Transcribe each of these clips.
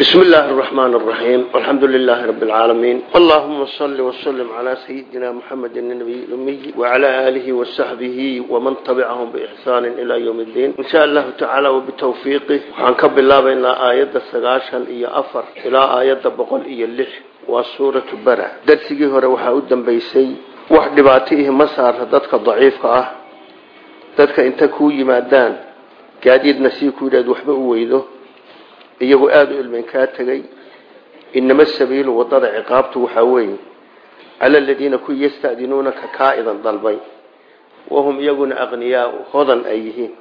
بسم الله الرحمن الرحيم والحمد لله رب العالمين اللهم صل وسلم على سيدنا محمد النبي الأمي وعلى آله وصحبه ومن تبعهم بإحسان إلى يوم الدين إن شاء الله تعالى وبتوفيقه وعنكب الله بين آيات السقاشا إيا أفر إلى آيات بقل إيا اللح وسورة برع درسي هو روحا أدن بيسي واحد باتيه مسار ضدك ضعيف آه ضدك انت كوي مادان قاعد نسيكو إلى دوحبه ويده iyagoo aada u ilmeen kaa tegay. Inama sabiilu waddada ciqaabtu waxaa weeye cala aladiina kuwii yastadinuunaka kaa idan dalbay. Wahum iyaguna aqniyaau hodan ay yihiin.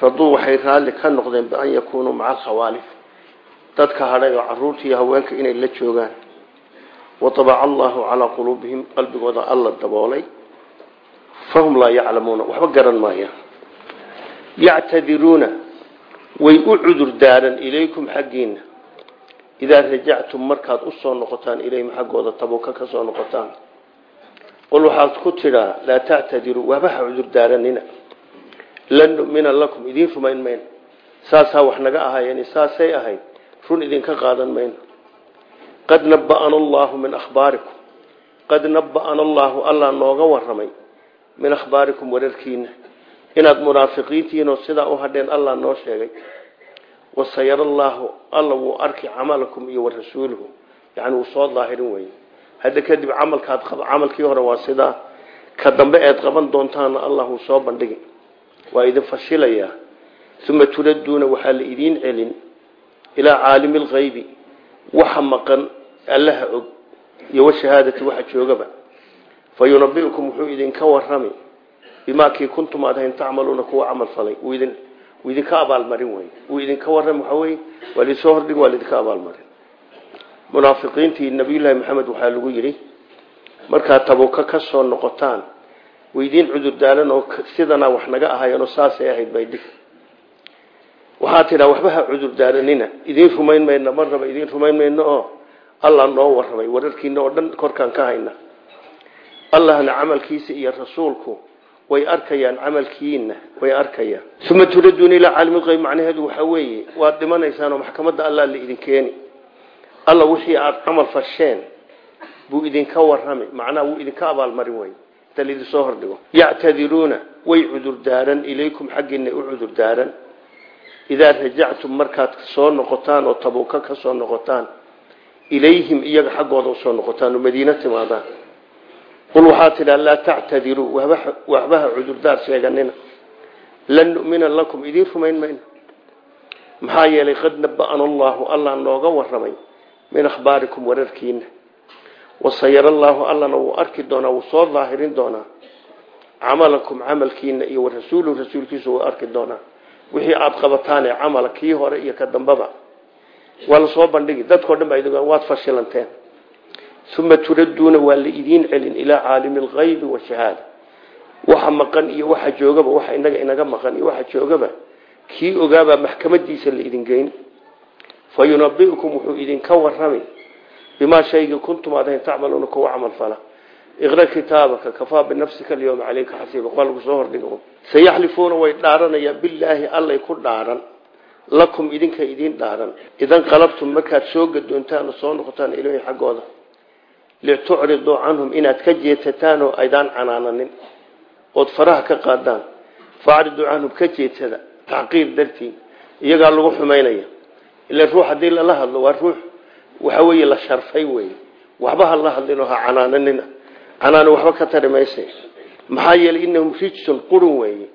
Raduu waxay raalli ka noqdeen bian yakuunuu maca alkhawaalif dadka hadhay oo carruurta iyo haweenka inay la joogaan. Watabaca allahu calaa quluubihim qalbigooda alla daboolay. Fahum laa yaclamuuna waxba garan maayaan yactadiruuna way u cudur daaran ilaykum xaggiina idaa rajactum markaad u soo noqotaan ilayhim xaggooda tabuka ka soo noqotaan. Qol waxaad ku tidhaa laa tactadiruu waabaha cudur daaranina lan numina lakum idiin rumayn mayno saasaa wax naga ahaayeen saasay ahayd run idinka qaadan mayno qad naba'ana allaahu min akhbaarikum. Qad naba'ana allaahu allah nooga waramay min akhbaarikum wararkiina inaad munaafiqiintiinoo sidaa u hadheen allah noo sheegay. Wasayara allaahu alla wuu arki camalakum iyo warasuuluhu yani wuu soo daahirin weye hadda kadib camalkaad camalkii hore waa sidaa ka dambe eed qaban doontaana allah wuu soo bandhigi waa idin fashilayaa uma turadduuna waxaa la idiin celin ilaa caalimi lkaybi waxa maqan allaha og iyo washahaadati waxa joogaba. Fa yunabiukum wuxuu idinka warami bimaa kii kuntum aad hayn tacmaluuna kuwa camal falay. Wuu idinka abaalmarin wey wuu idinka waram waxa wey waa lidsoo hordhig waa lidinka abaalmarin. Munaafiqiintii nabiyullaahi maxamed waxaa lagu yidhi markaad tabuka ka soo noqotaan waydiin cudurdaalan oo sidanaa wax naga ahayeenoo saasay ahayd baydhig waxaa tidhaa waxba ha cudurdaalanina. Idiin rumayn mayno mar raba idiin rumayn mayno oo allah noo warramay. Wararkiina oo dhan korkaan ka hayna. Allahna camalkiisa iyo rasuulku way arkayaan camalkiina way arkayaan. Uma turaduuna ilaa caalimi lqeyb macnaheedu waxaa weeye waad dhimanaysaanoo maxkamadda allah la idin keeni. Alla wixii aada camal fasheen buu idinka warrami macnaha wuu idinka abaalmarin wey inta laidin soo hordhigo yactadiruuna way cudurdaaran ilaykum xaggiina u cudurdaaran idaa rajactum markaad soo noqotaan oo tabuuka ka soo noqotaan ilayhim iyaga xaggooda u soo noqotaan oo madiina timaadaan qul waxaa tidhaa laa tactadiruu waxbaha cudurdaar sheeganina lan numina lakum idiin rumayn mayno maxaa yeelay qad naba'ana allaahu allah nooga waramay min akhbaarikum wararkiina wasayara allaahu allana wuu arki doonaa wuu soo daahirin doonaa camalakum camalkiina iyo warasuuluhu rasuulkiisu wuu arki doonaa wixii aada qabataan ee camala kii hore iyo ka dambaba waa la soo bandhigi dadkao uma turadduuna waa la idiin celin ilaa caalimi alkaybi washahaada waxa maqan iyo waxa joogaba waxa inaga inaga maqan iyo waxa joogaba kii ogaabaa maxkamadiisa la idin geyn. Fa yunabiukum wuxuu idinka warami bimaa shaygii kuntum aad hayn tacmaluuna kuwa camal fala. Iqra kitaabaka kafaa binafsika alyawma caleyka xasiiba. Waa lagu soo hordhigo sayaxlifuuna way dhaaranayaan bilaahi allay ku dhaaran. Lakum idinka idiin dhaaran. Idan qalabtum markaad soo gadoontaan oo soo noqotaan ilahi xaggooda litucriduu canhum inaad ka jeedsataan oo aydaan canaananin ood faraha ka qaadaan faacriduu canhum ka jeedsada tacqiir dartii iyagaa lagu xumaynaya ila ruux haddii lala hadlo waa ruux waxa weeye la sharfay wey waxba ha la hadlinoo ha canaananina canaana waxba ka tari maysa maxaa yeelay inahum rijsun qurun weeye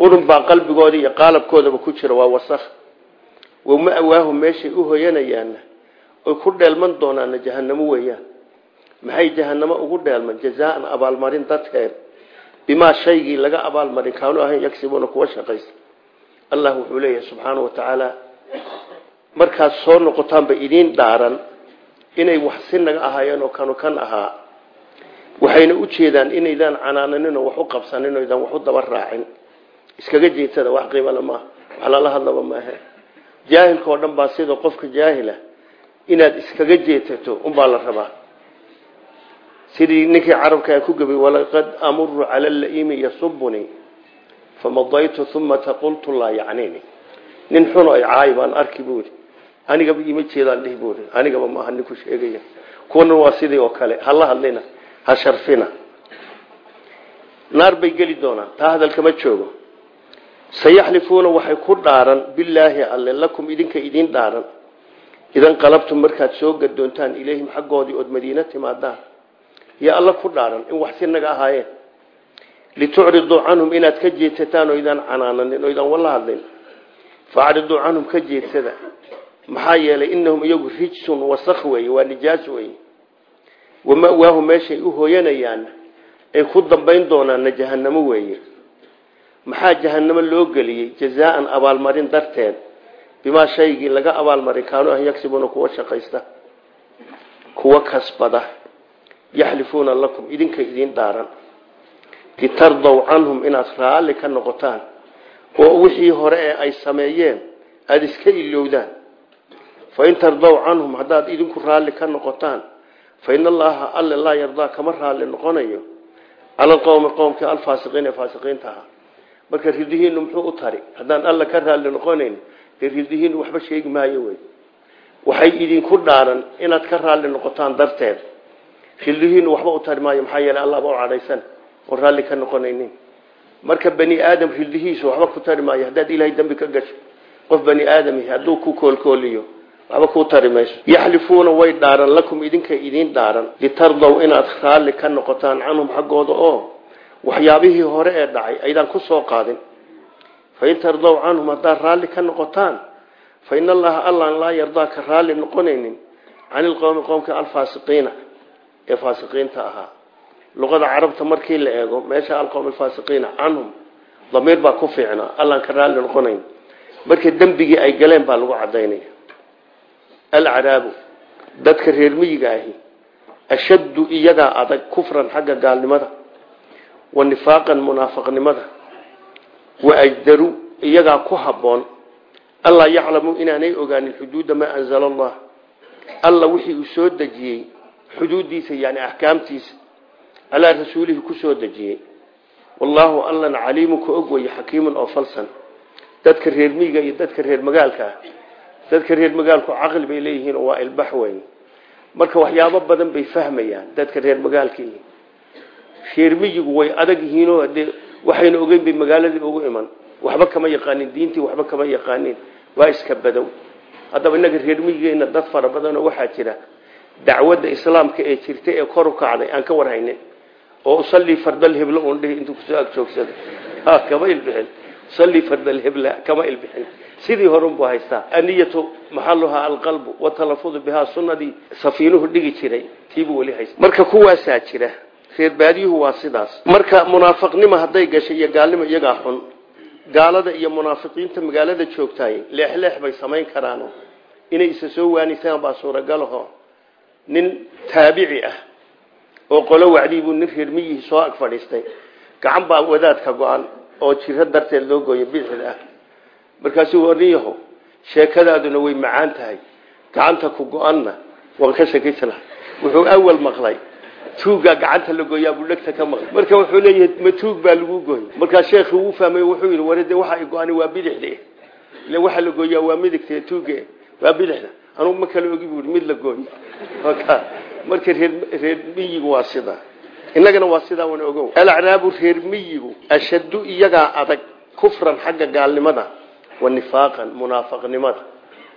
qurun baa qalbigooda iyo qaalabkoodaba ku jira waa wasakh wama awaahum meeshay u hoyanayaanna oy ku dheelman doonaana jahanamo weeyaan maxay jahanamo ugu dheelman? Jazaan abaalmarin dadkeed. Bimaa shaygii laga abaalmarin kaanu ahayn yagsibuuna kuwa shaqaysa allah wuxuu leeyahay subxaana wa tacaala markaad soo noqotaanba idiin dhaaran inay wax si naga ahaayeen oo kanu kan ahaa. Waxayna u jeedaan inaydaan canaananin oo wax u qabsanin o idaan wax u daba raacin. Iskaga jeedsada wax qiimale maaha wax lala hadlaba maahe jaahilka oo dhan baa sida qofka jaahila inaad iskaga jeedsato unbaa la rabaa sidii ninkii carabkaa ku gabay walaqad amuru cala laimi yasubuni famadaytu uma taqultu laa yacnini. Nin xuno ay caay baan arki buuri anigaba ima jeedaan dhihi buuri anigaba maaha ninku sheegaya. Kuwana waa sidii oo kale. Hala hadlina ha sharfina. Naar bay geli doonaan. Taa hadalkama joogo. Sayaxlifuuna waxay ku dhaaran bilaahi alle lakum idinka idiin dhaaran. Idan qalabtum markaad soo gadoontaan ilayhim xaggoodii iyo alla ku dhaaran in wax sinaga ahaayeen. Litucriduu canhum inaad ka jeedsataan oo idaan canaananin oo idaan wala hadlin. Faacriduu canhum ka jeedsada. Maxaa yeelay inahum iyagu rijsun wasak weeye waa nijaas weeye wamawaahu meeshay u hooyanayaan ay ku dambayn doonaanna jahanamo weeye. Maxaa jahanamo loo geliyey? Jazaan abaalmarin darteed. Bimaa shaygii laga abaalmarin kaanuu an yagsibuna kuwa shaqaysta. Kuwa kasbada yaxlifuuna lakum idinka idiin dhaaran. Litardow canhum inaad raalli ka noqotaan oo wixii hore ee ay sameeyeen aada iska ilowdaan fain tardow canhum haddaad idinku raalli ka noqotaan fa in allaha alle laa yardaa kama raalli noqonayo. Cala alqowmi qowmkii alfaasiqiin ee faasiqiinta ahaa. Marka ridihiinu muxuu u tari haddaan alla ka raalli noqonayn dee ridihiinu waxba sheegi maayo wey. Waxay idinku dhaaran inaad ka raalli noqotaan darteed ridihiinu waxba u tari maayo maxaa yeeley allahba u cadhaysan. Oo raalli ka noqonaynin. Marka bani aadam ridihiisu waxba ku tari maayo haddaad ilaahay dambi ka gasho qof bani aadami hadduu ku koolkooliyo waxba kuu tari mayso. Yaxlifuuna way dhaaran lakum idinka idiin dhaaran. Litardow inaad raalli ka noqotaan canhum xaggooda oo waxyaabihii hore ee dhacay aydaan ku soo qaadin. Fain tardow canhum haddaad raalli ka noqotaan fa in allaha allaan laa yardaa ka raalli noqonaynin cani ilqowmi qowmka alfaasiqiina ee faasiqiinta ahaa. Luqada carabta markii la eego meesha alqowm alfaasiqiina canhum damiir baa ku fiicnaa allaan ka raalli noqonayn. Marka dembigii ay galeen baa lagu cadaynaya alcaraabu dadka reer miyiga ahi ashaddu iyagaa adag kufran xagga gaalnimada wa nifaaqan munaafaqnimada wa ajdaru iyagaa ku habboon allaa yaclamuu inaanay ogaanin xuduuda maa anzala allah. Alla wixii uu soo dejiyey xuduuddiisa yani axkaamtiisa calaa rasuulihi ku soo dejiyey. Wallaahu allana caliimu ka og weye xakiimun oo falsan. Dadka reer miyiga iyo dadka reer magaalka ah dadka reer magaalku caqli bay leeyihiin oo waa ilbax weyn marka waxyaabo badan bay fahmayaan dadka reer magaalkii. Reer miyigu way adag yihiinoo dee waxayna ogeyn bay magaaladii ugu iman. Waxba kama yaqaanin diintii waxba kama yaqaanin waa iska badow. Haddaba innaga reer dad fara badanoo waxaa jira dacwadda islaamka ee jirta ee kor u kacday aan ka warhaynin. Oo usallii fardal heblo un dhihi intuu ku soo ag joogsada kama ilbixin. Usallii fardal hebla kama ilbixin. Sidii horunbuu haystaa. Aniyatu maxaluhaa alqalbu watalafudu bihaa sunadii safiinuhu dhigi jiray tiibuu weli haysta marka kuwaasaa jira reer baadiyuhu waa sidaas. Marka munaafiqnimo hadday gashay iyo gaalnimo iyagaa xun gaalada iyo munaafiqiinta magaalada joogtaay leexleex bay samayn karaan inay isa soo waanisaan baa suuragalaho nin taabici ah oo qolo wacdii buu nin reer miyihii soo ag fadhiistay. Gacan baa wadaadka go-an oo jiro darteed loo gooyo bidxid ah. Markaasuu warniyaho sheekadaaduna way macaan tahay. Gacanta ku go-anna waan ka shakisla wuxuu awal maqlay. Tuuggaa gacanta la gooyaa buu dhegta ka maqlay. Marka wuxuu leeyahay ma tuug baa lagu gooy markaa sheekhi wuu fahmay wuxuu yidhi waxa ay go-ani waa bidixda ile waxa la gooyaa waa midigta tuugga waa bidixda anugu ma kala ogi buui mid la gooy marka reer miyigu waa sida. Innagana waa sidaa wan ogow. Alacraabu reer miyigu ashaddu iyagaa adag kufran xagga gaalnimada wa nifaaqan munaafaqnimada.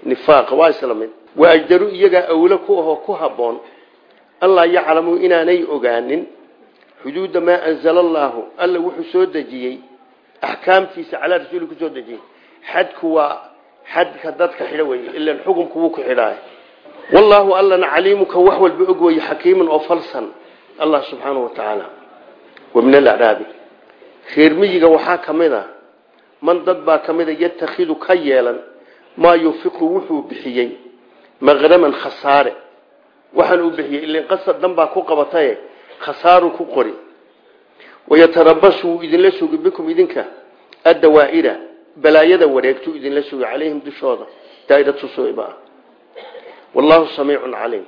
Nifaaqa waa isla mid. Wa ajdaru iyagaa awlo ku ahoo ku habboon allaa yaclamuu inaanay ogaanin xuduuda maa anzala allaahu alla wuxuu soo dejiyey axkaamtiisa calaa rasuuli ku soo dejiyey. Xadku waa xadka dadka xidho weye ilan xukumku wuu ku xidhaay wallaahu allana caliimuka wax walba og weye xakiiman oo falsan allah subxaanahu wa tacaala wa min alacraabi reer miyiga waxaa ka mid a man dad baa ka mida yatakhidu ka yeelan maa yunfiqu wuxuu bixiyey maqraman khasaare. Waxaan uu bixiyey ilin qasad dan ku qabataye khasaaru ku qori. Wayatarabasu wuu idinla sugi bikum balaayada wareegtuu idinla sugi calayhim dushooda. Daairatu suiba ah wallaahu samiicun caliim.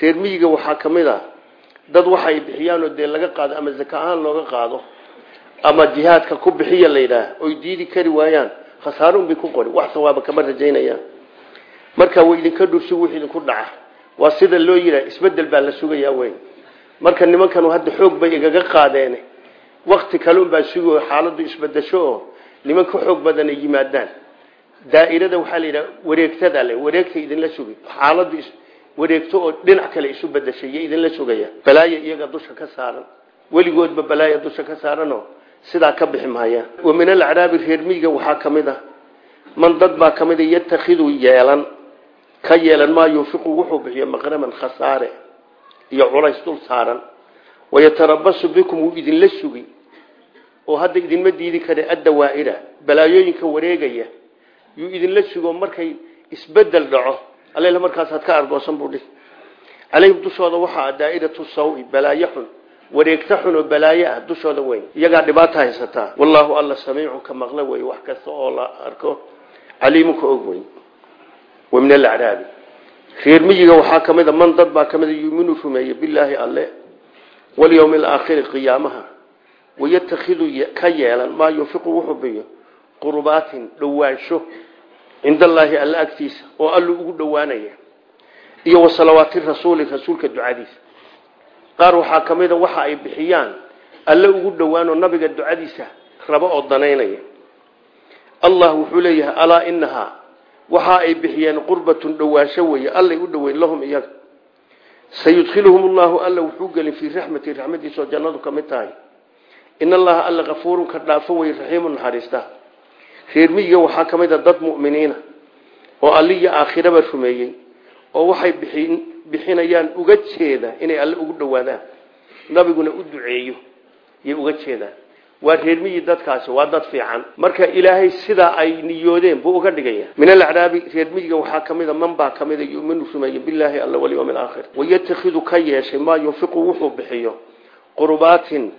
Reer miyiga waxaa ka mid a dad waxay bixiyaanoo dee laga qaado ama zaka ahaan looga qaado ama jihaadka ku bixiya la yidhaah oy diidi kari waayaan khasaarun bay ku qori wax sawaaba kama rajaynayaan. Markaa way idinka dhursi wix idinku dhaca. Waa sida loo yihaa isbeddel baa la sugayaa weyn. Marka nimankanu hadda xoog bay igaga qaadeen. Wakti kaleunbaa sugo xaaladu isbedesho oo niman ka xoog badan ay yimaadaan. Daairada waxaa la yidhaha wareegtada le wareegta idinla sugi xaaladu wareegto oo dhinac kale isu bedeshay iyo idinla sugaya balaayo iyaga dusha ka saaran. Weligoodba balaayo dusha ka saaranoo sidaa ka bixi maayaan wa min alacraabi reermiyiga waxaa ka mid a man dad baa ka mid a yatakhidu yeelan. Ka yeelan maa yunfiqu wuxuu bixiyo maqraman khasaare iyo culays dul saaran. Wayatarabasu bikum wuu idinla sugi oo hadda idinma diidi kare addawaaira balaayooyinka wareegaya yuu idinla sugo markay isbeddel dhaco. Alel markaasaad ka argoosan buu dhihi calayhim dushooda waxaa daairatu sawi balaayo xun. Wareegta xun oo balaayo ah dushooda weyn. Iyagaa dhibaata haysataa wallaahu alla samiicun ka maqla wey wax kasta oo la arko. Caliimun ka og weyn. Wa min alacraabi. Reer miyiga waxaa ka mid a man dad baa ka mid a yuminu rumeeye bilaahi alle walyowmi alaakhiri wayatakhidu ka yeelan maa yunfiqu wuxuu biyo qurbaatin dhowaansho cinda allaahi alla agtiisa oo allu ugu dhowaanaya iyo wa salawaati rasuuli rasuulka ducadiisa qaar waxaa ka mid a waxa ay bixiyaan alle ugu dhowaanoo nabiga ducadiisa rabo oo danaynaya allah wuxuu leeyahay alaa inahaa waxa ay bixiyeen qurbatun dhowaansho weeye allay u dhoweyn lahum iyaga sayudkhiluhum llahu alla wuxuu gelin fii raxmati raxmadiisa oo jannadu ka mid tahay in allaha alla kafuurun ka dhaafo wey raxiimu naxariista reer miyiga waxaa ka mid a dad mu'miniina oo alliya aakhiraba rumeeyey oo waxay bixinayaan uga jeeda inay alle ugu dhowaadaan nabiguna u duceeyo yay uga jeedaan waa reer miyi dadkaasi waa dad fiican marka ilaahay sidaa ay niyoodeen buu uga dhigaya min alacraabi reer miyiga waxaa ka mid a man baa ka mid a yuminu rumeeye bilaahi alla walyowmi alaakhir wayatakhidu ka yeeshay maa yunfiqu wuxuu bixiyo qurbaatin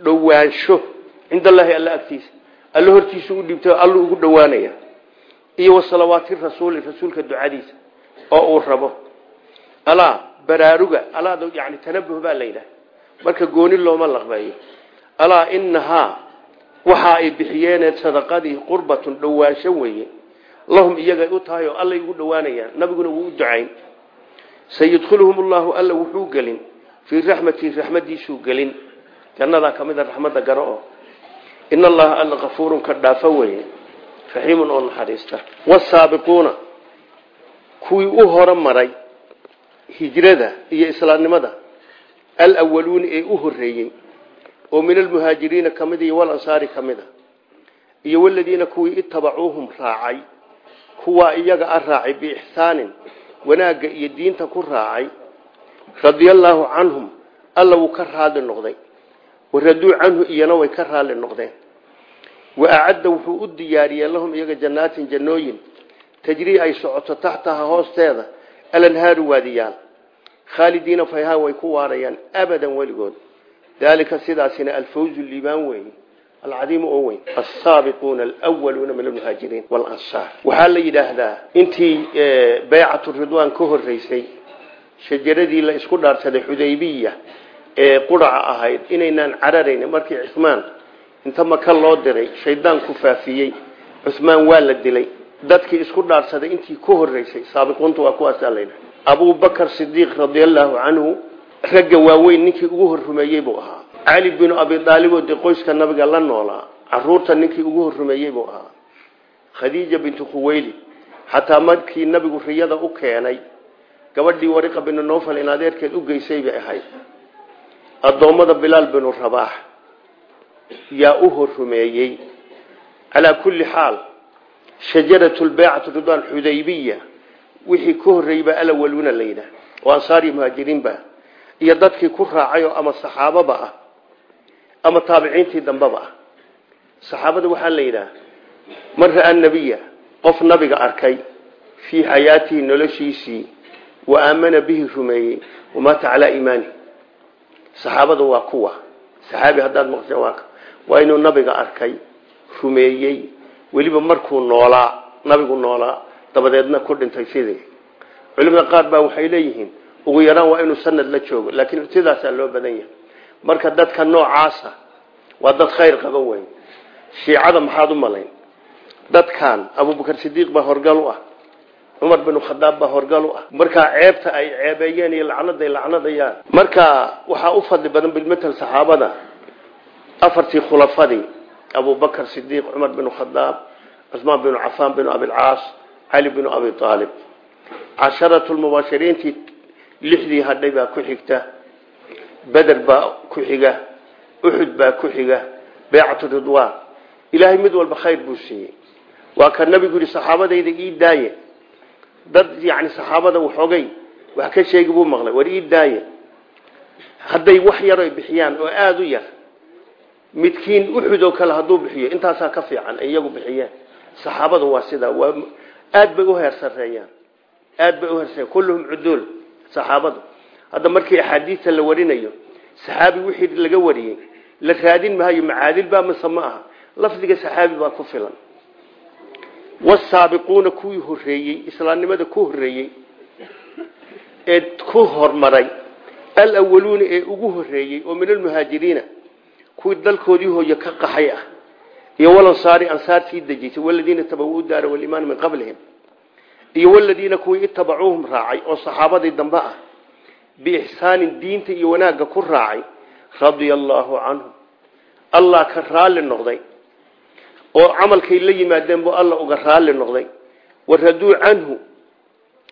dhowaansho. Cinda allaahi alla agtiisa. Alle hortiisa u dhibta allu ugu dhowaanaya. Iyo wasalawaati rasuuli rasuulka ducadiisa oo uu rabo. Alaa baraaruga alaada yani tanabuh baa la marka gooni looma laqbeeyo alaa inahaa waxa ay bixiyeen sadaqadii qurbatun dhowaansho weeye. Lahum iyagay u tahay oo allay ugu dhowaanayaan. Nabiguna wuu u ducayn. Sayudkhiluhum llahu alla wuxuu gelin. Fii raxmatii raxmadiisuu gelin jannadaa ka mid a raxmadda garo oo in allaha alla kafuurun ka dhaafo weeye raxiimun oo naxariista. Wasaabiquuna kuwii u hore maray hijrada iyo islaamnimada alawaluuni ee u horeeyey oo min almuhaajiriina ka mid iyo walansaari ka a iyo waladiina kuwii itabacuuhum raacay kuwaa iyaga a raacay biixsaanin wanaagga iyo diinta ku raacay radia allaahu canhum alla wuu ka raali noqday waraduu canhu iyana way ka raali noqdeen. Wa acadda wuxuu u diyaariyey lahum iyaga jannaatin jannooyin. Tajrii ay socoto taxtaha hoosteeda alanhaaru waadiyaal khaalidiina fayhaa way ku waarayaan abadan weligood. Daalika sidaasina alfawzu liibaan weeye alcadiimu oo weyn asaabiquuna alwaluuna min almuhaajiriin walansaar. Waxaa la yidhaahdaa intii baycatu ridwaan ka horeysay shajaradii la isku dhaarsaday xudaybiya ee quraca ahayd inaynaan cararayn markii cumaan inta maka loo diray shaydaan ku faafiyey. Cumaan waa la dilay. Dadkii isku dhaarsaday intii ka horeysay saabiquunta waa kuwaasaa layidhaha abubakar sidiiq radiallahu canhu ragga waaweyn ninkii ugu horrumeeyey buu ahaa. Cali binu abi aaliboo dee qoyska nabiga la noolaa carruurta ninkii ugu horrumeeyey buu ahaa. Khadiija bintu khuweyli xataa markii nabigu riyada u keenay gabadhii wariqa binu nofal in adeerkeed u geysay bay ahayd addoommada bilaal binu rabaax yaa u horrumeeyey calaa kulli xaal shajaratu lbaycatu ridwaan xudaybiya wixii ka horreeyey baa alawaluna la yidhaah oo ansaari muhaajiriinba iyo dadkii ku raacay ama saxaababa ah ama taabiciintii dambeba ah. Saxaabada waxaa la yidhaah man nabiya qof nabiga arkay fii xayaatihi noloshiisii wa aamana bihi rumeeyey wamaata calaa iimaani saxaabada waa kuwa. Saxaabi haddaad maqseen waa waa inuu nabiga arkay rumeeyey weliba markuu noolaa nabigu noolaa dabadeedna ku dhintay sidii. Culimada qaar baa waxay leeyihiin ugu yaraan waa inuu sanad la joogo laakiin sidaasaa loo badan yahay. Marka dadka noocaasa waa dad khayr qaba weyn. Shiicada maxaad u malayn? Dadkan abubakar sidiiq baa horgal u ah cumar binu khadaab baa horgal u ah. Markaa ceebta ay ceebeeyeen iyo lacnaday lacnadayaan marka waxaa u fadli badan bilmatal saxaabada afartii khulafadii abubakr sidiiq cumar binu khadaab cusmaan binu cafaan binu abilcaas cali binu abi aalib casharatu lmubaashiriintii lixdii hadhay baa ku xigta beder baa ku xiga uxud baa ku xiga beecatu ridwaan. Ilaahay mid walba khayr buu siiyey. Waa ka nabigu yihi saxaabadayda ii daaye dad yani saxaabada waxoogay wax ka sheegi buu maqlay war ii daaye. Hadday wax yar ay bixiyaan oo aada u yar midkiin uxud oo kale hadduu bixiyo intaasaa ka fiican ay iyagu bixiyeen. Saxaabadu waa sidaa waa aad bay u heer sareeyaan aad bay u heersareeyan kulluhum cuduul saxaabadu. Hadda markii axaadiista la warinayo saxaabi wixii laga wariyey la raadin maayo macaadil baa mise ma aha lafdiga saxaabi baa ku filan wasaabiquuna kuwii horeeyey islaamnimada ku horeeyey ee ku hormaray alawaluuna ee ugu horeeyey oo min almuhaajiriina kuwii dalkoodii hooye ka qaxay ah iyo walansaari ansaartii dejisay waladiina tabawuu daara walimaan min qablihim iyo waladiina kuwii itabacuuhum raacay oo saxaabadii dambe ah biixsaanin diinta iyo wanaagga ku raacay radia allaahu canhum allah ka raalli noqday oo camalkay la yimaadeen buu alla uga raalli noqday. Waraduu canhu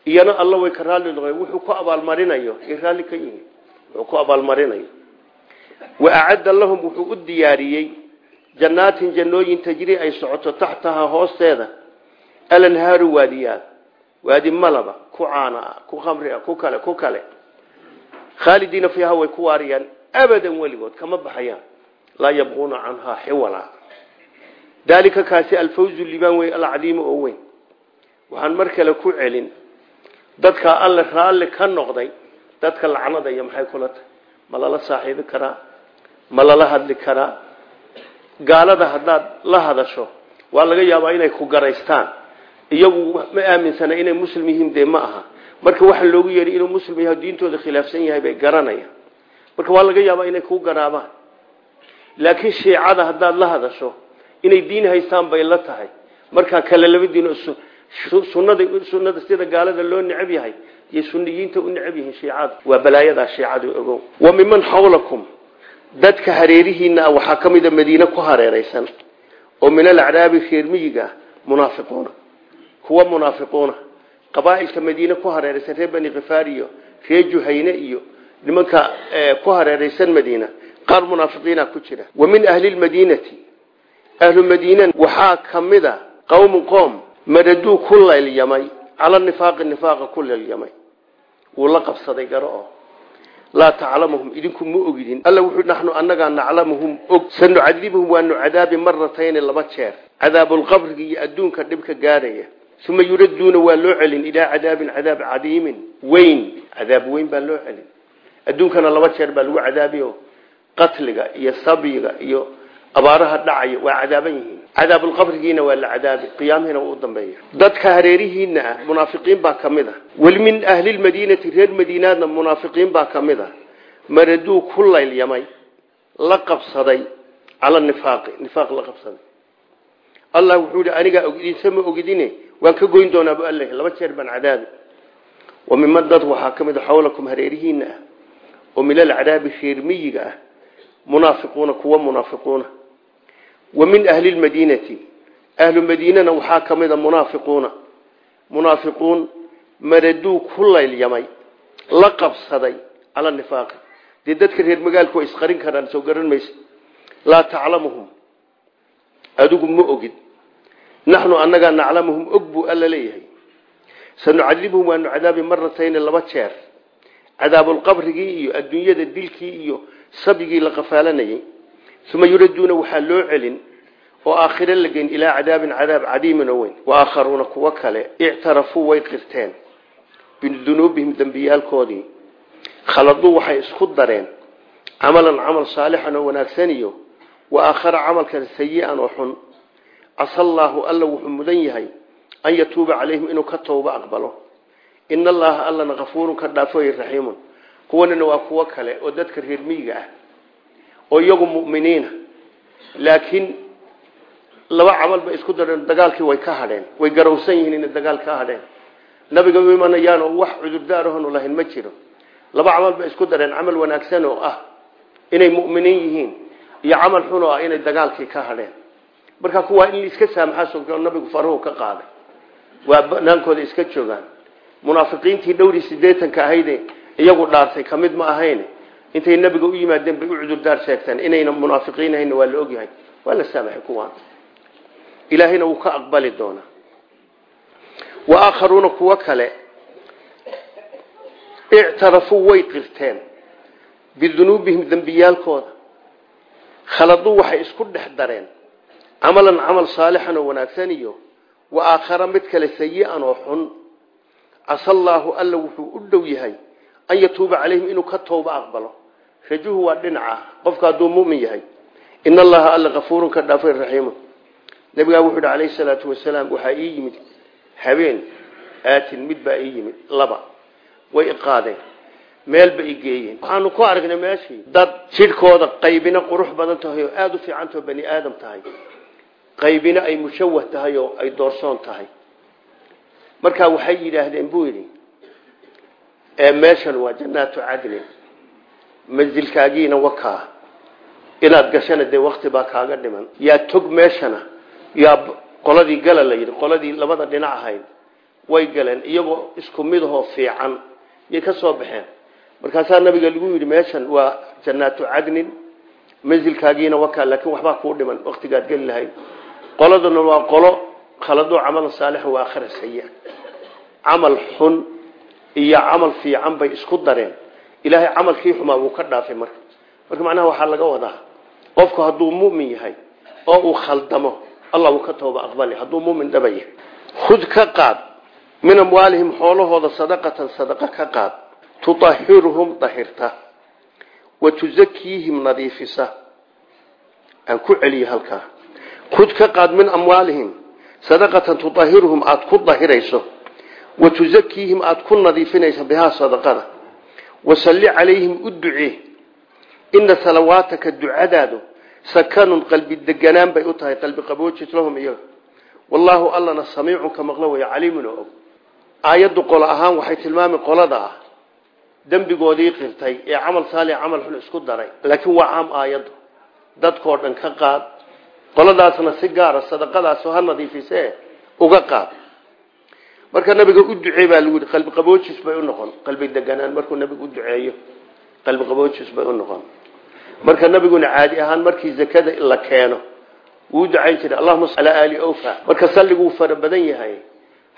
iyana alla way ka raalli noqdeen wuxuu ku abaalmarinayo ay raalli ka yihiin. Wuxuu ku abaalmarinayo. Wa acadda lahum wuxuu u diyaariyey jannaatin jannooyin tajrii ay socoto taxtahaa hoosteeda. Alanhaaru waadiyaal waadi malaba ku caana ku khamri ah ku kale ku kale. Khaalidiina fiiha way ku waariyaan abadan weligood kama baxayaan. Laa yabquuna canhaa xiwala daalika kaasi alfawzu liibaan wey alcadiimu oo weyn. Waxaan mar kale ku celin dadkaa alle raalli ka noqday dadka lacnadaya maxay kula tahay ma lala saaxiibi karaa ma lala hadli karaa gaalada haddaad la hadasho waa laga ku iyagu ma aaminsana inay muslim yihiin aha. Marka waxa loogu yeehay inuu muslim yahay diintooda khilaafsan yahay bay garanayaan marka waa laga yaabaa inay kuu garaabaan. Laakiin shiicada haddaad la hadasho inay diin haystaan bay la tahay. Markaa kale laba diin sunada sunada sida gaalada loo necab yahay iyo suniyiinta u necab yihiin shiicada waa balaayadaa shiicadu ogow. Wa miman xawlakum dadka hareerihiina waxaa ka mida madiine ku hareeraysan oo min alacraabi reermiyiga munaafiquuna. Kuwa munaafiquuna. Qabaailka madiine ku hareeraysan reer bani kifaar iyo reer juhayne iyo nimanka ku hareeraysan madiina qaar munaafiqiina ku jira. Wa min ahli lmadiinati ahlu madiina waxaa kamida qowmu qoom maraduu ku leelyamay cala nifaaqi nifaaqa ku leelyamay wuu la qabsaday garo oo laa taclamuhum idinku ma ogidin. Alla wuxuu naxnu annagaa naclamuhum og sanucadibuhum waanu cadaabi maratayni laba jeer. Cadaabulqabriga iyo adduunka dhibka gaadhaya. Uma yuraduuna waa loo celin ilaa cadaabin cadaab cadiimin weyn. Cadaab weyn baa loo celin. Adduunkana laba jeer baa lagu cadaabiyo qatliga iyo sabyiga iyo abaaraha dhacaya waa cadaaban yihiin. Cadaabulqabrigiina waa la cadaabi qiyaamihina waa u dadka hareerihiina ah munaafiqiin baa ka mid a weli min reer madiinaadna munaafiqiin baa ka mid a maraduu ku laylyamay la qabsaday cala nifaaqi nifaaq la qabsaday. Allah wuxuu yihi anigaa idinse ma ogidine? Waan ka goyn doonaa bu alla laba jeer baan cadaabi. Wa miman dad waxaa ka mid a xawlakum hareerihiina ah ah kuwa munaafiquuna wa min ahli lmadiinati ahlu madiinana waxaa ka mid a munaafiquuna. Munaafiquun maraduu ku laylyamay la qabsaday cala nifaaqi. Dee dadka reer magaalku way isqarin karaan soo garan maysa laa taclamuhum. Adigu ma ogid. Naxnu annagaa naclamuhum og buu alla leeyahay. Sanucadibuhum waanu cadaabi maratayni laba jeer. Cadaabulqabrigii iyo adduunyada dilkii iyo sabigii la qafaalanayay uma yuraduuna waxaa loo celin oo aakhire la geyn ilaa cadaabin cadaab cadiimin oo weyn. Waakharuuna kuwo kale ictarafuu way qirteen bidunuubihim dembiyaalkoodii khaladuu waxay isku dareen camalan camal saalixan oo wanaagsan iyo wa aakhara camalkan sayi-an oo xun. Casa allaahu alla wuxuu mudan yahay an yatuuba calayhim inuu ka tooba aqbalo. In allaha allana kafuurun ka dhaafooy raxiimun. Kuwanina waa kuwo kale oo dadka reer ah oo iyagu mu'miniina laakiin laba camal bay isku dareen dagaalkii way ka hadheen. Way garowsan yihiin inay dagaal ka hadheen. Nabiga u imanayaan oo wax cudurdaarahonu lahayn ma jiro. Laba camal bay isku dareen camal wanaagsan oo ah inay mu'miniin yihiin iyo camal xun oo ah inay dagaalkii ka hadheen. Marka kuwaa in iska saamaxaa nabigu faruhu ka qaaday. Waa banaankooda iska joogaan. Munaafiqiintii dhowrii sideetanka ahayde iyagu dhaartay ka mid ma ahayn intay nabiga u yimaadeen bay u cudurdaar sheegteen inayna munaafiqiin ahayn waa la ogyahay waa la saamaxay kuwaan. Ilaahayna wuu ka aqbali doonaa. Wa aakharuuna kuwo kale ictarafuu way qirteen bidunuubihim dembiyaalkooda. Khaladuu waxay isku dhex dareen camalan camal saalixan oo wanaagsan iyo wa aakhara mid kale sayi-an oo xun. Casallaahu alla wuxuu u dhow yahay an yatuuba calayhim inuu ka tooba aqbalo rajuhu waa dhinaca. Qofka hadduu mumin yahay in allaha alla kafuurun ka dhaafay raxiimun nabigaa wuxuu hi calayhi salaatu wasalaam waxaa ii yimid habeen aatin mid baa ii yimid laba. Way iqaadeen meel ba i geeyeen. Waxaanu ku aragnay meeshii dad jidhkooda qaybina qurux badan tahay oo aada u fiicantao bani aadam tahay. Qaybina ay mushawah tahay oo ay doorsoon tahay. Markaa waxay yidhaahdeen buu yidhi meeshan waa jannaatu cadlin mansilkaagiina wakaa. Inaad gashana dee wakti baa kaaga dhiman. Yaa tog meeshana yaa qoladii gala la yidhi qoladii labada dhinac ahayd way galeen iyagoo isku mid ahoo fiican yay ka soo baxeen. Markaasaa nabiga lagu yidhi meeshan waa jannaatu cadnin mansilkaagiina wakaa. Laakiin waxbaa kuu dhiman waktigaad geli lahayd. Qoladuna waa qolo khaladoo camal saalix waa akhira saya camal xun iyo camal fiican bay isku dareen ilaahay camalkii xumaa wuu ka dhaafay marka. Marka macnaha waxaa laga wadaa qofku hadduu mumin yahay oo uu khaldamo allah wuu ka tooba aqbali. Hadduu mumin dhaba yahay ka qaad min amwaalihim xoolahooda sadaqatan sadaqa ka qaad tuahiruhum dahirta wa tuzakiihim nadiifisa. Aan ku celiyo halkaa. Khud ka qaad min amwaalihim sadaqatan tuahiruhum aada ku dahirayso wa tuzakiihim aada ku nadiifinayso bihaa sadaqada wasalli calayhim u ducee. Ina salawaataka ducadaadu sakanun qalbi deganaan bay u tahay qalbi qaboojis lahum iyaga wallaahu allana samiicun ka maqlo way caliimun oo og. Aayaddu qolo ahaan waxay tilmaami qolada ah. Dembigoodii qirtay ee camal saali camal xun isku daray laakiin waa caam aayaddu. Dadkoo dhan ka qaad. Qoladaasna si gaara sadaqadaas ha nadiifisee uga qaad marka nabiga u ducee baa lagu qalbi qaboojis bay u noqon. Qalbi deganaan markuu nabigu u duceeyo qalbi qaboojis bay u noqon. Marka nabiguna caadi ahaan markii zakada la keeno wuu ducayn jiray allahuma sal ala ali ofa marka salliguu fara badan yahay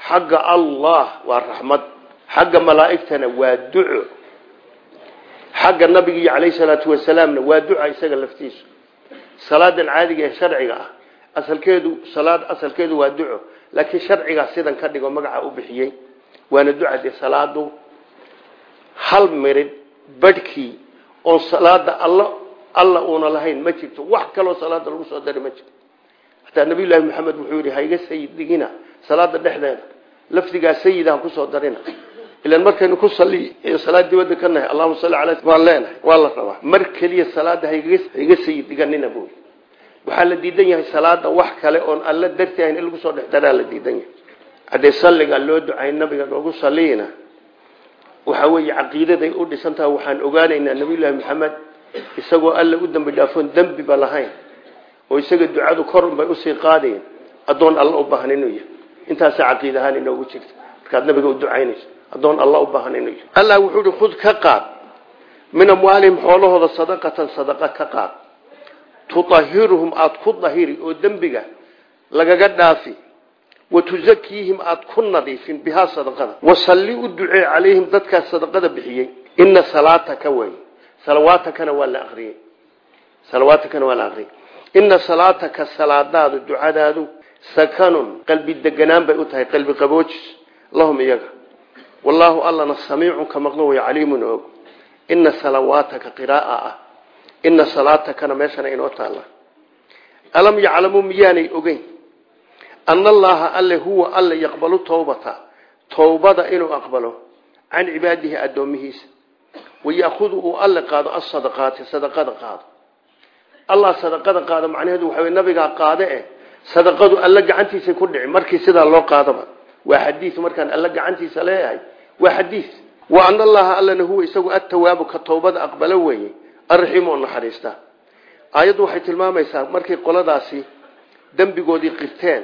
xagga allah waa raxmad xagga malaa'igtana waa duco. Xagga nabiga calayhi salaatu wasalaamna waa duca isaga laftiisu salaadan caadiga ee sharciga ah asalkeedu salaad asalkeedu waa duco laakiin sharcigaa sidan ka dhigo magaca u bixiyey waana duca dee salaadu. Hal mirid badhkii oon salaada alla alla uuna lahayn ma jirto. Wax kaloo salaada lagu soo dari ma jirto. Hataa nabiyullaahi maxamed wuxuu yidhi hayga sayid dhigina salaada dhexdeeda lafdigaa sayidaan ku soo darina. Ilan markaynu ku salaad dibadda ka nahay allahuma salli ala waan leenahay waa la rabaa. Mar keliya salaada hayga sayid dhiganina buy waxaa la diidan yahay salaada wax kale oon alla darti ahayn in lagu soo dhex daraa la diidan yahay. Haddee salliga loo ducay nabiga noogu saliyina waxa weeye caqiidaday u dhisantaha waxaan ogaanaynaa nabiyullaahi maxamed isagoo alla u dambi dhaafoon dembiba lahayn oo isaga ducadu korun bay u sii qaadayen addoon alla u baahan inuu yahay. Intaasa caqiid ahaan inoogu jirta. Markaad nabiga u ducaynayso addoon alla u baahan inuu yahay. Allah wuxuu ihi khud ka qaad. Min amwaalihim xoolahooda sadaqatan sadaqa ka qaad tuahiruhum aada ku dahiri oo dembiga lagaga dhaafi. Wa tuzakiihim aada ku nadiifin bihaa sadaqada. Wasalli u ducee calayhim dadkaas sadaqada bixiyey. Ina salaataka wey salawaatakana waa la aqriyey salawaatakana waa la aqriyey ina salaataka salaadaadu ducadaadu sakanun. Qalbi deganaan bay u tahay qalbi qaboojis. Lahum iyaga. Wallaahu allana samiicun way og ina ina salaatakana meeshana inoo taalla. Alam yaclamuu miyaanay ogeyn? Ana allaha alle huwa alle yaqbalu towbata towbada inuu aqbalo can cibaadihi addoomihiisa. Wayakudu uu alle qaado asadaqaati sadaqada qaado. Allah sadaqada qaado macnaheedu waxa nabigaa qaade eh. Sadaqadu alle gacantiisa ku dhici. Markii sidaa loo qaadaba. Waa xadiis markaan alla gacantiisa leeyahay. Waa xadiis. Wa ana allaha allana huwa isagu attawaabu ka towbada aqbalo weeye arraxiim oo naxariista. Aayaddu waxay tilmaamaysaa markay qoladaasi dembigoodii qirteen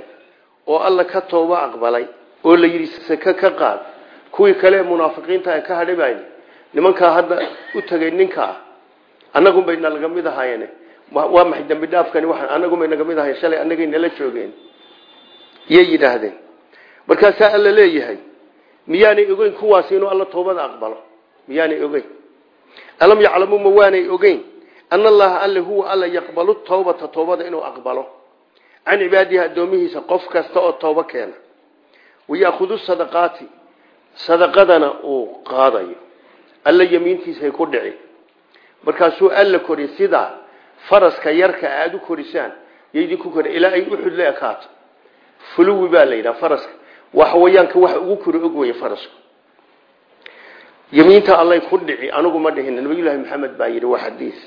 oo alla ka tooba aqbalay oo la yidhi seke ka qaad kuwii kale ee munaafiqiinta ay ka hadhibayn nimankaa hadda u tegay ninkaa annagunbay nalaga mid ahaayeen waa maxay dembi dhaafkani waxaan annagunbay naga mid ahayen shalay annagay nala joogeen? Iyay yidhaahdeen. Markaasaa alla leeyahay miyaanay ogeyn kuwaasi inuu alla toobada aqbalo? Miyaanay ogeyn alam yaclamuu ma waanay ogeyn ana allaha alle huwa alla yaqbalu tawbata toobada inuu aqbalo can cibaadihi addoomihiisa qof kasta oo toobo keena wayaakudu sadaqaati sadaqadana uu qaadayo alla yemiintiisay ku dhici markaasuu alla kori sida faraska yarka aada u korisaan yoidinku kori ilaa ay uxud la ekaato fuluwi baa la yidhaha faraska waa xawayaanka wax ugu kori og farasku yemiinta allay ku dhici anigu ma dhihin. Nabiyullaahi maxamed baa yidhi waa xadiis.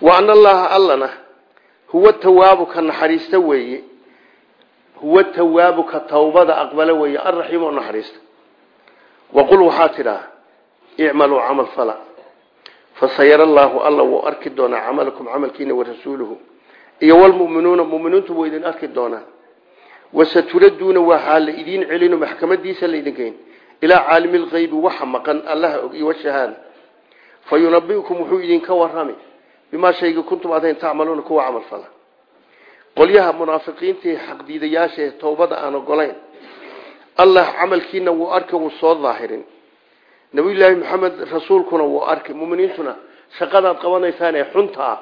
Wa ana allaha allana huwa tawaabu ka naxariista weeye. Huwa tawaabu ka tawbada aqbala weeye alraxiim oo naxariista. Waqul waxaa tidhaa icmaluu camal fala. Fasayara allaahu alla wuu arki doonaa camalakum camalkiina warasuuluhu iyo walmuminuuna muminiintu way idin arki doonaan wasaturaduuna waxaa la idiin celino maxkamadiisa laydin geyn ilaa caalimi lkaybi waxa maqan allaha og iyo washahaada fa yunabiukum wuxuu idinka warami bimaa shayga kuntum adayn tacmaluuna kuwa camal fala. Qolyaha munaafiqiintii xaqdiidayaasha ee towbada aan ogolayn allah camalkiina wuu arki wuu soo daahirin nabiyullaahi maxamed rasuulkuna wuu arki muminiintuna shaqadaad qabanaysaan ee xunta ah.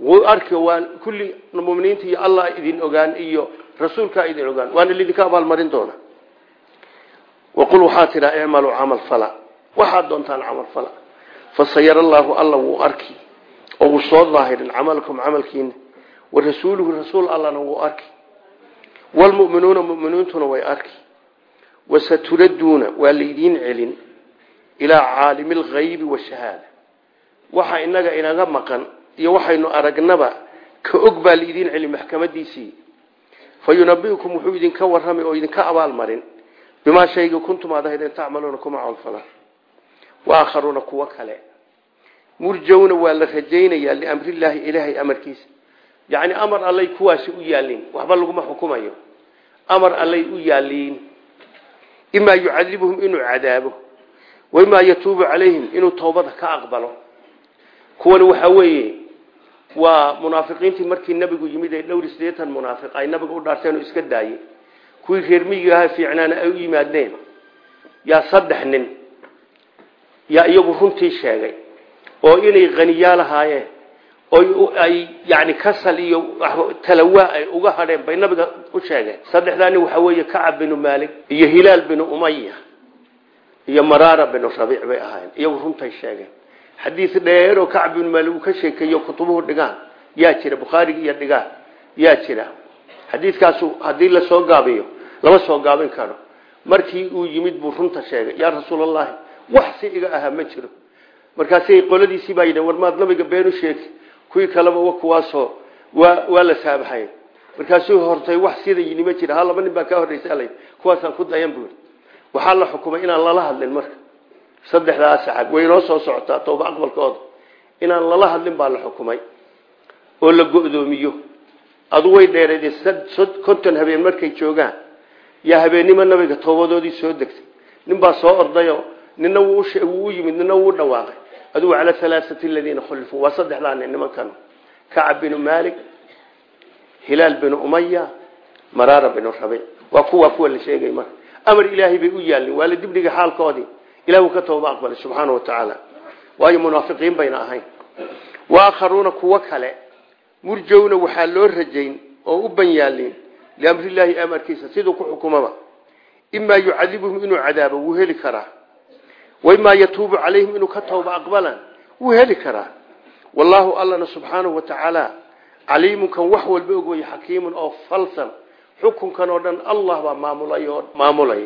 Wuu arki waa kulli muminiinta iyo allah idin ogaan iyo rasuulkaa idin ogaan waana lidinka abaalmarin doona waqul waxaa tidhaa icmaluu camal fala. Waxaad doontaan camal fala. Fasayara allaahu alla wuu arki oo wuu soo daahirin camalakum camalkiina wa rasuuluhu rasuul allana wuu arki. Walmu'minuuna mu'miniintuna way arki. Wasaturaduuna waa laydiin celin ilaa caalimi alghaybi washahaada waxa inaga inaga maqan iyo waxaynu aragnaba ka og baa laydiin celin maxkamadiisii bimaa shayga kuntum aad ahaydeen tacmaluuna kuma camalfalaan waakharuuna kuwo kale murjawna waa la rajaynayaa liamrillaahi ilaahay amarkiisa yacni amar allay kuwaasi u yaaliin waxba laguma xukumayo amar allay u yaaliin imaa yucadibuhum inuu cadaabo waimaa yatuubu calayhim inuu towbada ka aqbalo kuwani waxaa weeye waa munaafiqiintii markii nabigu yimid ee dhowr sideetan munaafiq ay nabiga u iska daayey kuwii reer miyiga ahaa fiicnaana ay u yimaadeen. Yaa saddex nin. Yaa iyagu runtii sheegay oo inay khaniyaal ahaayeen oo ay yani kasal iyo talawaa ay uga hadheen bay nabiga u sheegeen. Saddexdaa nin waxaa weeye kacab binu maalik iyo hilaal binu umaya iyo maraara binu rabiic bay ahaayeen. Iyagu runtay sheegeen. Xadiis dheer oo kacab binu maalik uu ka sheekeeyo kutubuhu dhigaan yaa jira bukhaariga iyo dhigaan yaa jira. Xadiiskaasu haddii la soo gaabiyo lama soo gaabin karo. Markii uu yimid buu runta sheegay yaa rasuulallahi wax si iga ahaa ma jiro. Markaasay qoladiisii baa yidheen war maad nabiga been u sheegi kuwii kaleba wa kuwaasoo waa waa la saabaxay markaasuu hortay wax sida yini ma jira ha laba nin baa ka horreysa alay kuwaasaan ku dayan buuri waxaa la xukumay inaan lala hadlin marka. Saddexdaa saxaab way inoo soo socotaa tooba aqbalkooda. Inaan lala hadlin baa la xukumay oo la go'doomiyo. Adu way dheereed konton habeen markay joogaan yaa habeennimo nabiga toobadoodii soo degtay. Nin baa soo ordayo nina wuu u yimid nina wuu dhawaaqay. Adugu cala alaaati aladiina khulifuu waa saddexdaa nin nimankan kacab binu maalik hilaal binu umaya maraara binu rabiic. Waa kuwa kuwa la sheegay marka. Amar ilaahay bay u yaalin waa la dibdhiga xaalkoodii. Ka tooba aqbalay subxaana wa tacaala. Waayo munaafiqiin bayna ahayn. Waakharuuna kuwo kale murjowna waxaa loo rajayn oo u ban yaalin liamrillaahi amarkiisa siduu ku xukumaba. Imaa yucadibuhum inuu cadaabo wuu heli karaa. Waimaa yatuubu calayhim inuu ka tooba aqbalan wuu heli karaa. Wallaahu allana subxaanahu wa tacaala caliimun kan wax walba og weye xakiimun oo falsan xukunkan oo dhan allah baa maamulay maamulay